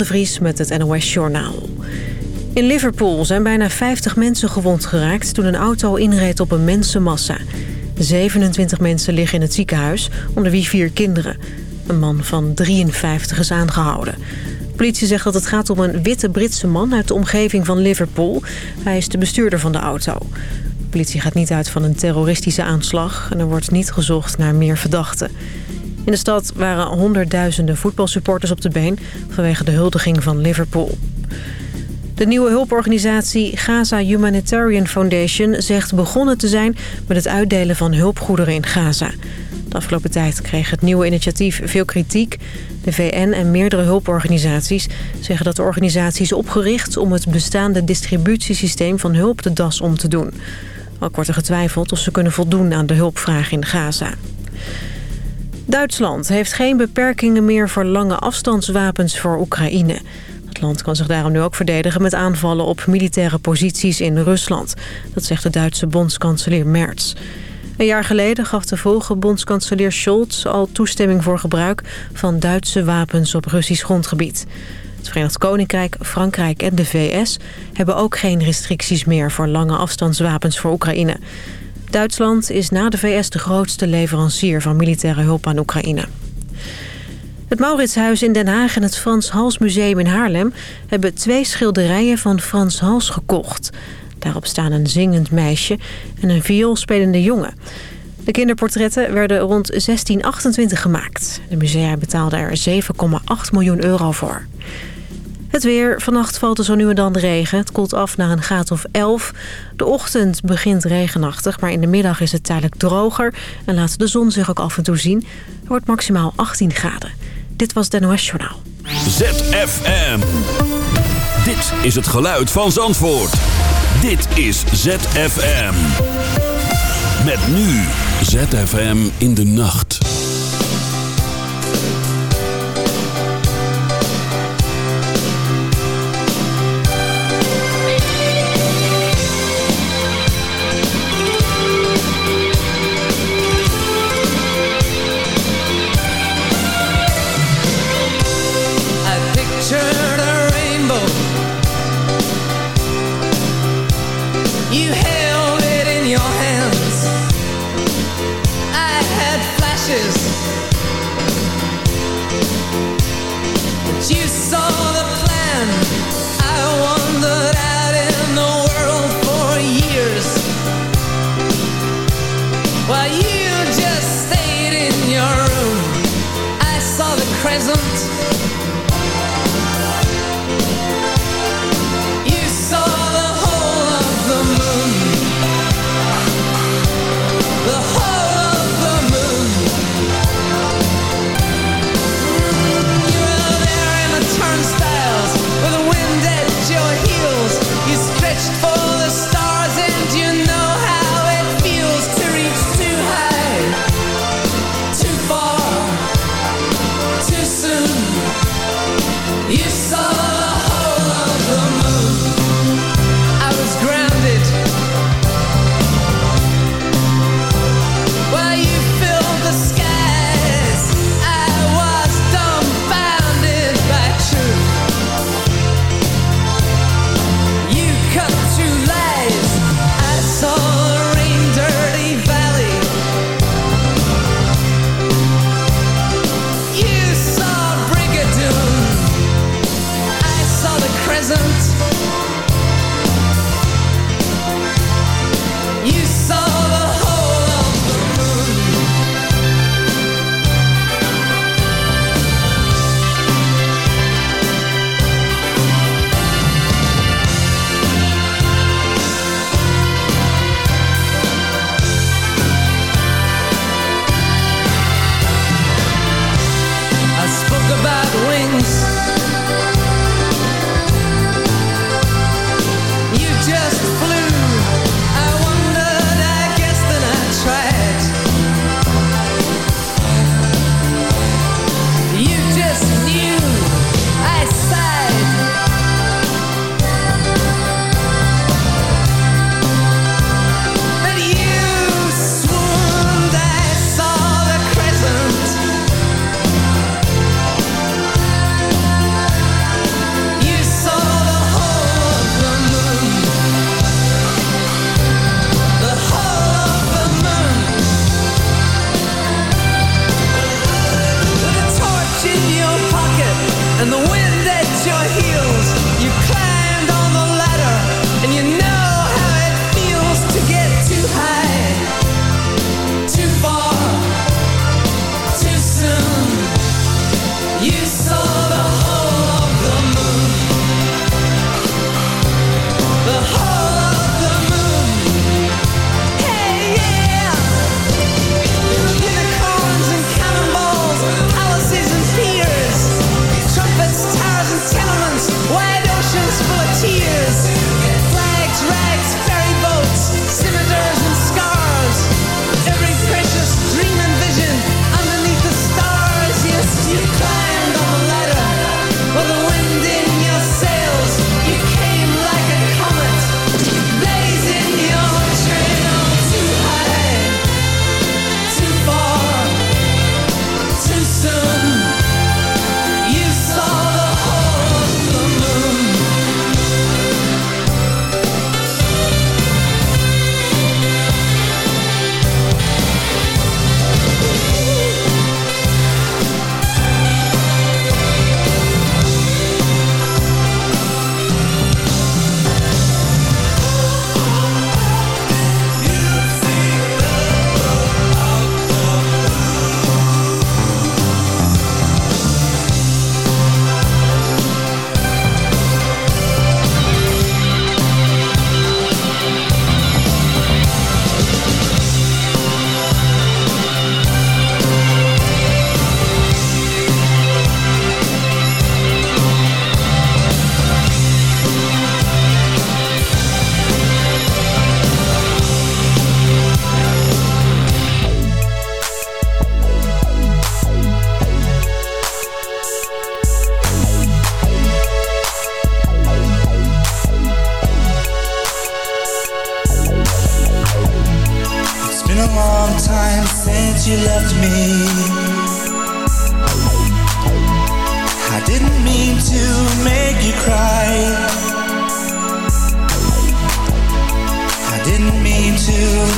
De Vries met het NOS Journaal. In Liverpool zijn bijna 50 mensen gewond geraakt... toen een auto inreed op een mensenmassa. 27 mensen liggen in het ziekenhuis, onder wie vier kinderen. Een man van 53 is aangehouden. De politie zegt dat het gaat om een witte Britse man... uit de omgeving van Liverpool. Hij is de bestuurder van de auto. De politie gaat niet uit van een terroristische aanslag... en er wordt niet gezocht naar meer verdachten. In de stad waren honderdduizenden voetbalsupporters op de been... vanwege de huldiging van Liverpool. De nieuwe hulporganisatie Gaza Humanitarian Foundation zegt begonnen te zijn... met het uitdelen van hulpgoederen in Gaza. De afgelopen tijd kreeg het nieuwe initiatief veel kritiek. De VN en meerdere hulporganisaties zeggen dat de organisatie is opgericht... om het bestaande distributiesysteem van hulp de das om te doen. Ook wordt er getwijfeld of ze kunnen voldoen aan de hulpvraag in Gaza. Duitsland heeft geen beperkingen meer voor lange afstandswapens voor Oekraïne. Het land kan zich daarom nu ook verdedigen met aanvallen op militaire posities in Rusland. Dat zegt de Duitse bondskanselier Merz. Een jaar geleden gaf de vorige bondskanselier Scholz al toestemming voor gebruik van Duitse wapens op Russisch grondgebied. Het Verenigd Koninkrijk, Frankrijk en de VS hebben ook geen restricties meer voor lange afstandswapens voor Oekraïne. Duitsland is na de VS de grootste leverancier van militaire hulp aan Oekraïne. Het Mauritshuis in Den Haag en het Frans Hals Museum in Haarlem... hebben twee schilderijen van Frans Hals gekocht. Daarop staan een zingend meisje en een vioolspelende jongen. De kinderportretten werden rond 1628 gemaakt. De musea betaalden er 7,8 miljoen euro voor. Het weer. Vannacht valt er zo nu en dan regen. Het koelt af naar een graad of 11. De ochtend begint regenachtig, maar in de middag is het tijdelijk droger... en laat de zon zich ook af en toe zien. Er wordt maximaal 18 graden. Dit was het NOS Journaal. ZFM. Dit is het geluid van Zandvoort. Dit is ZFM. Met nu ZFM in de nacht.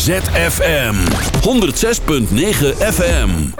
ZFM 106.9 FM.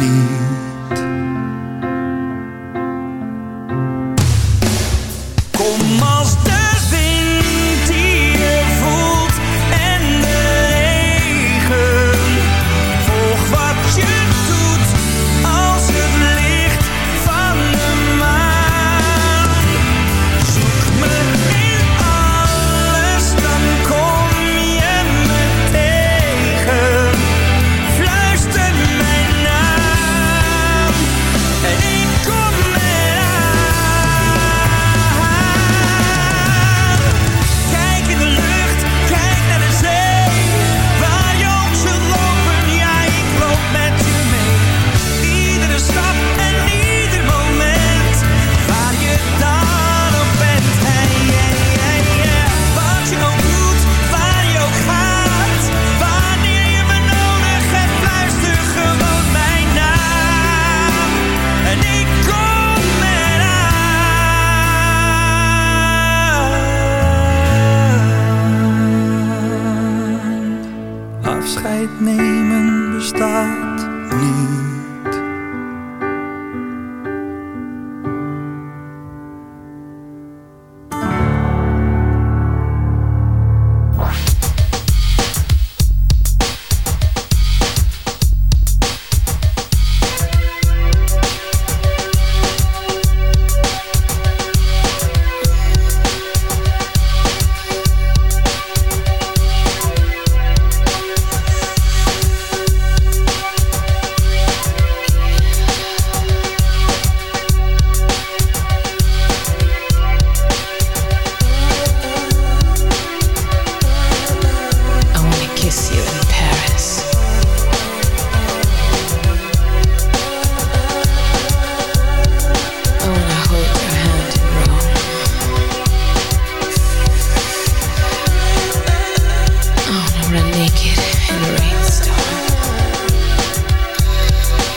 你。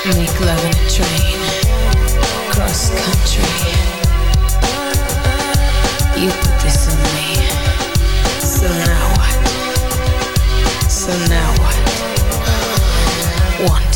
Make love in a train. Cross country. You put this on me. So now what? So now what? Wanting,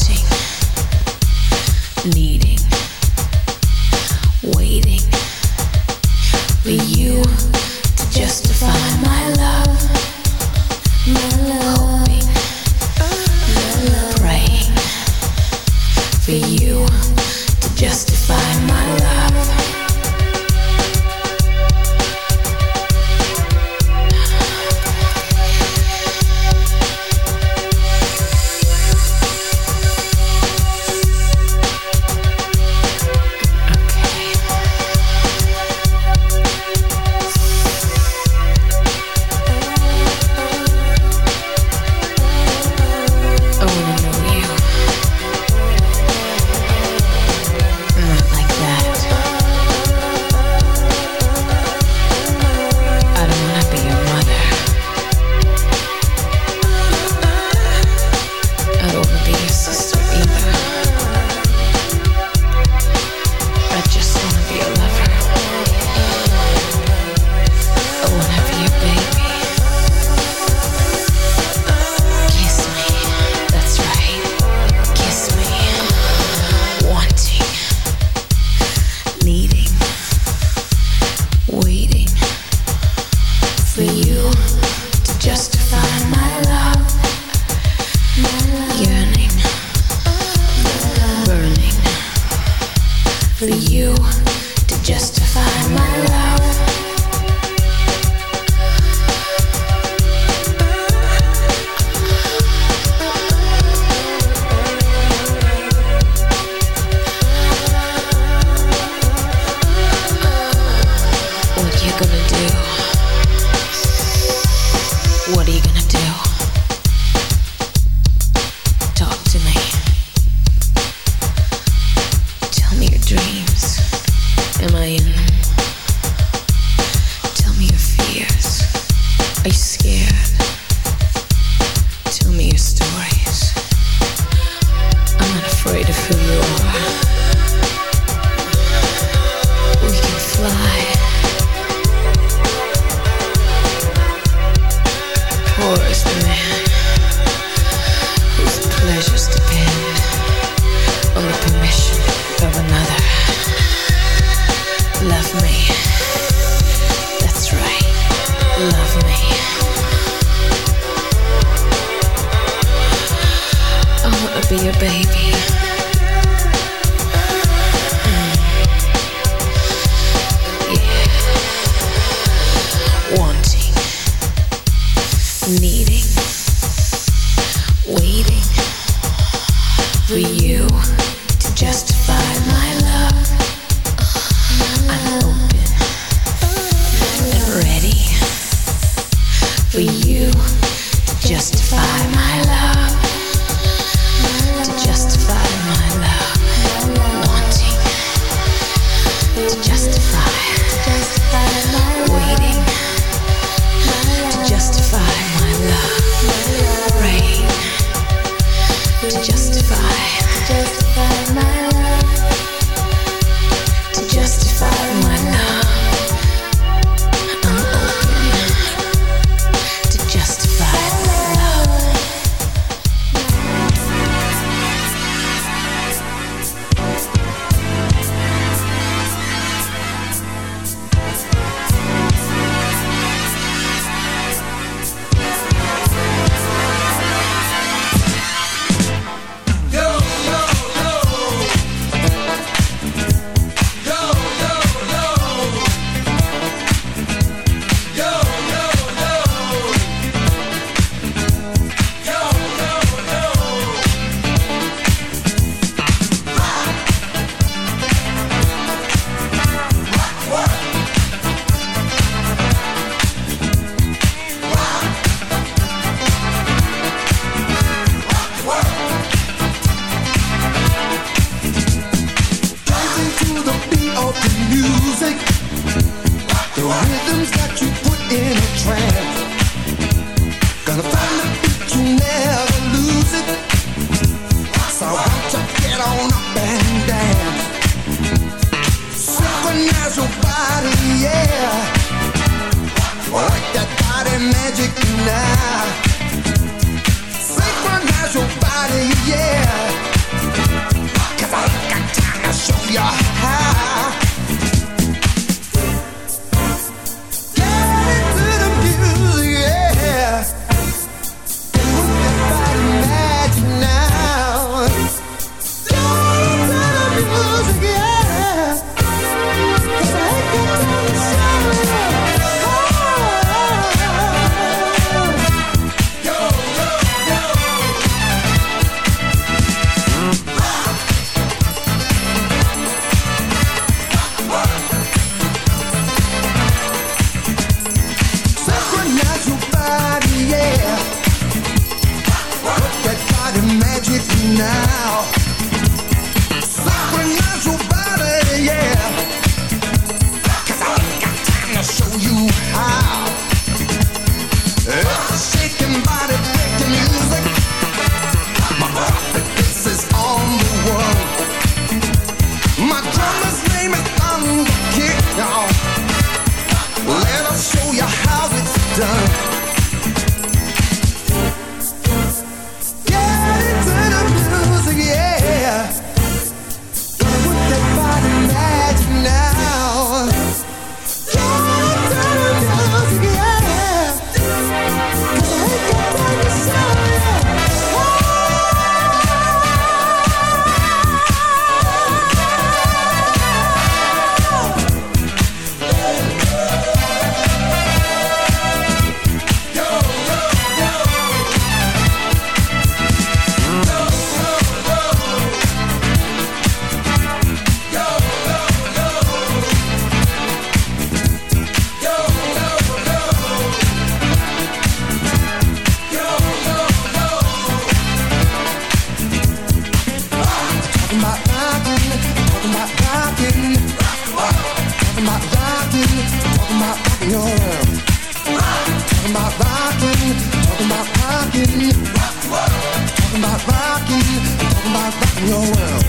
your world.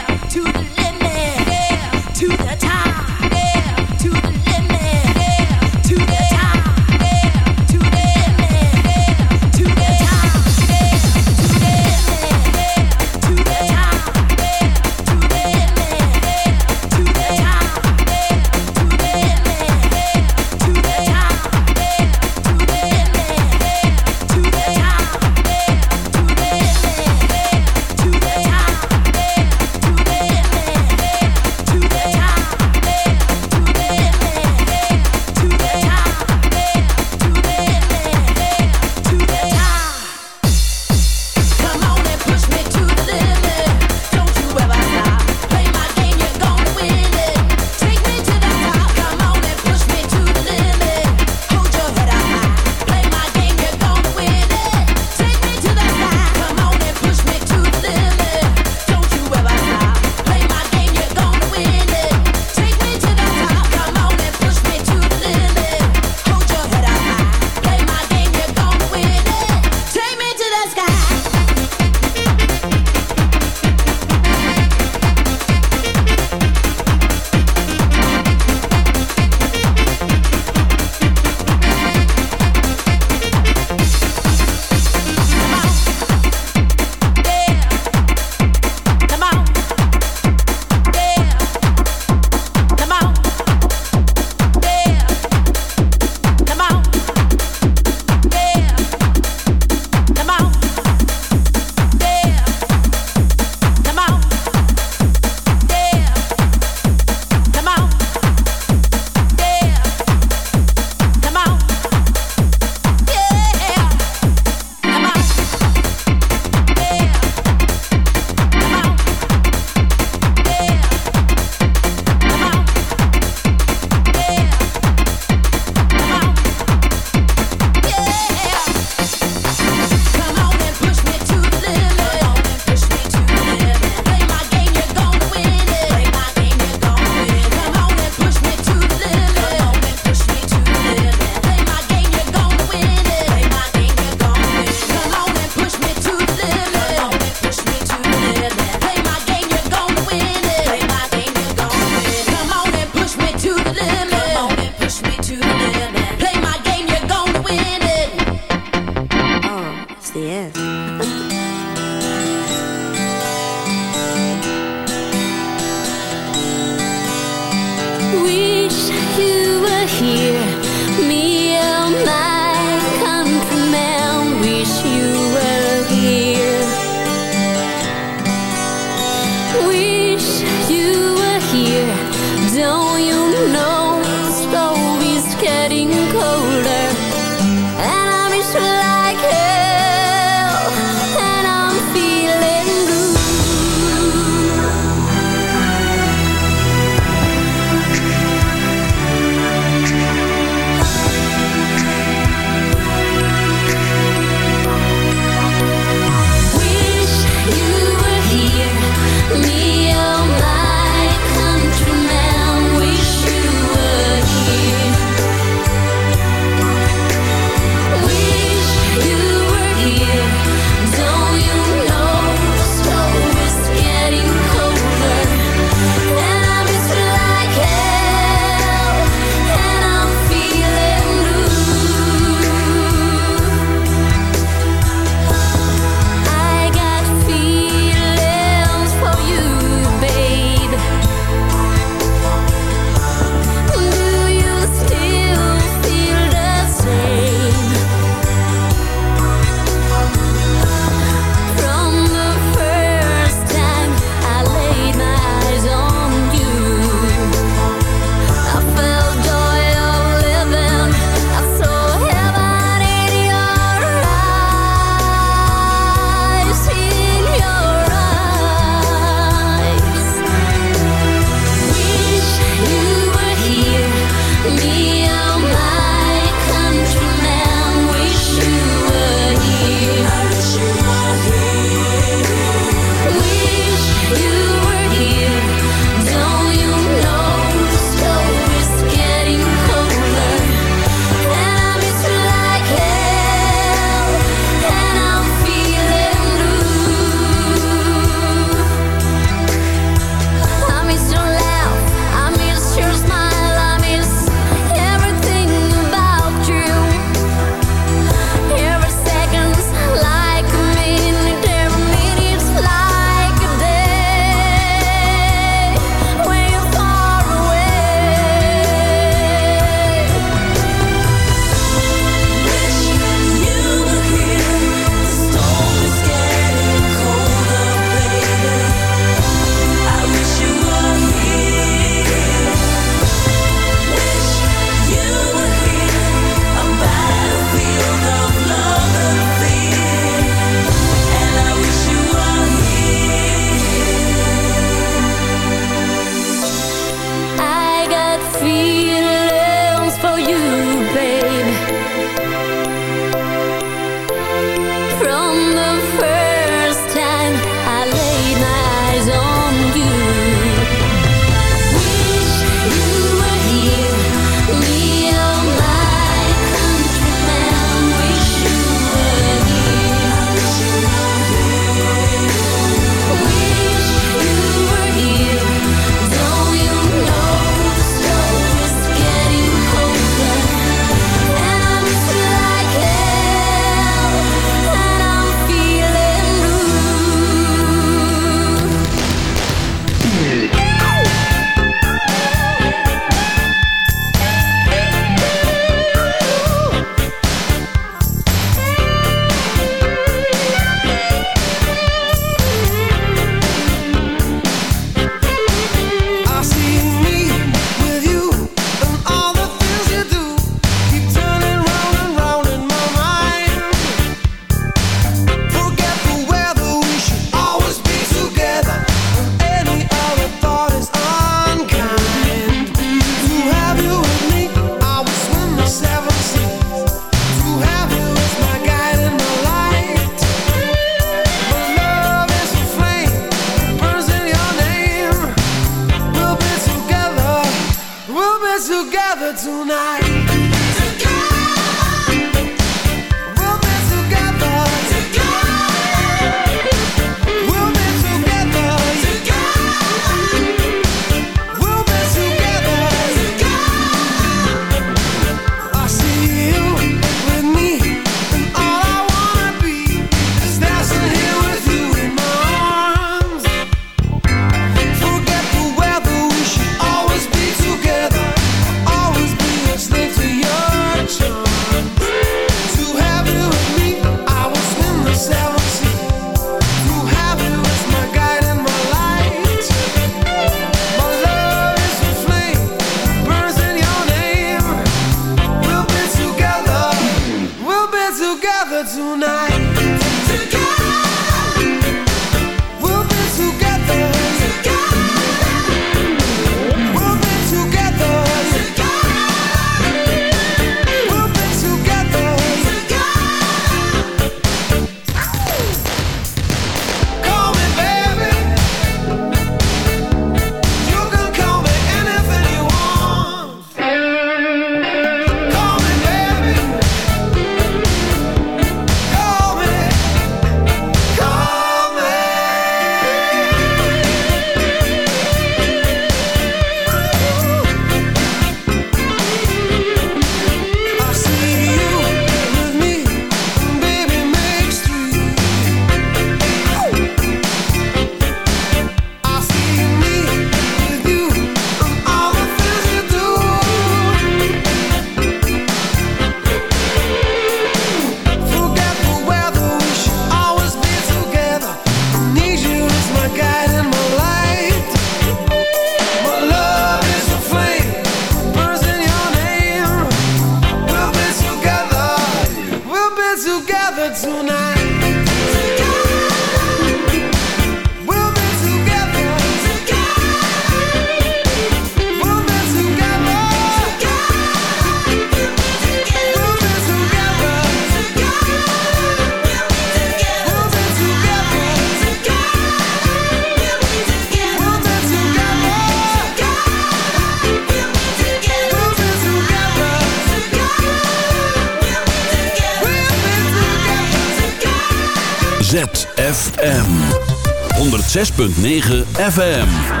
6.9 FM.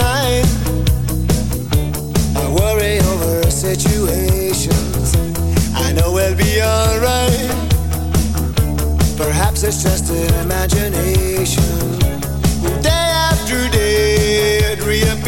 I worry over situations. I know we'll be alright. Perhaps it's just an imagination. Day after day, it reappears.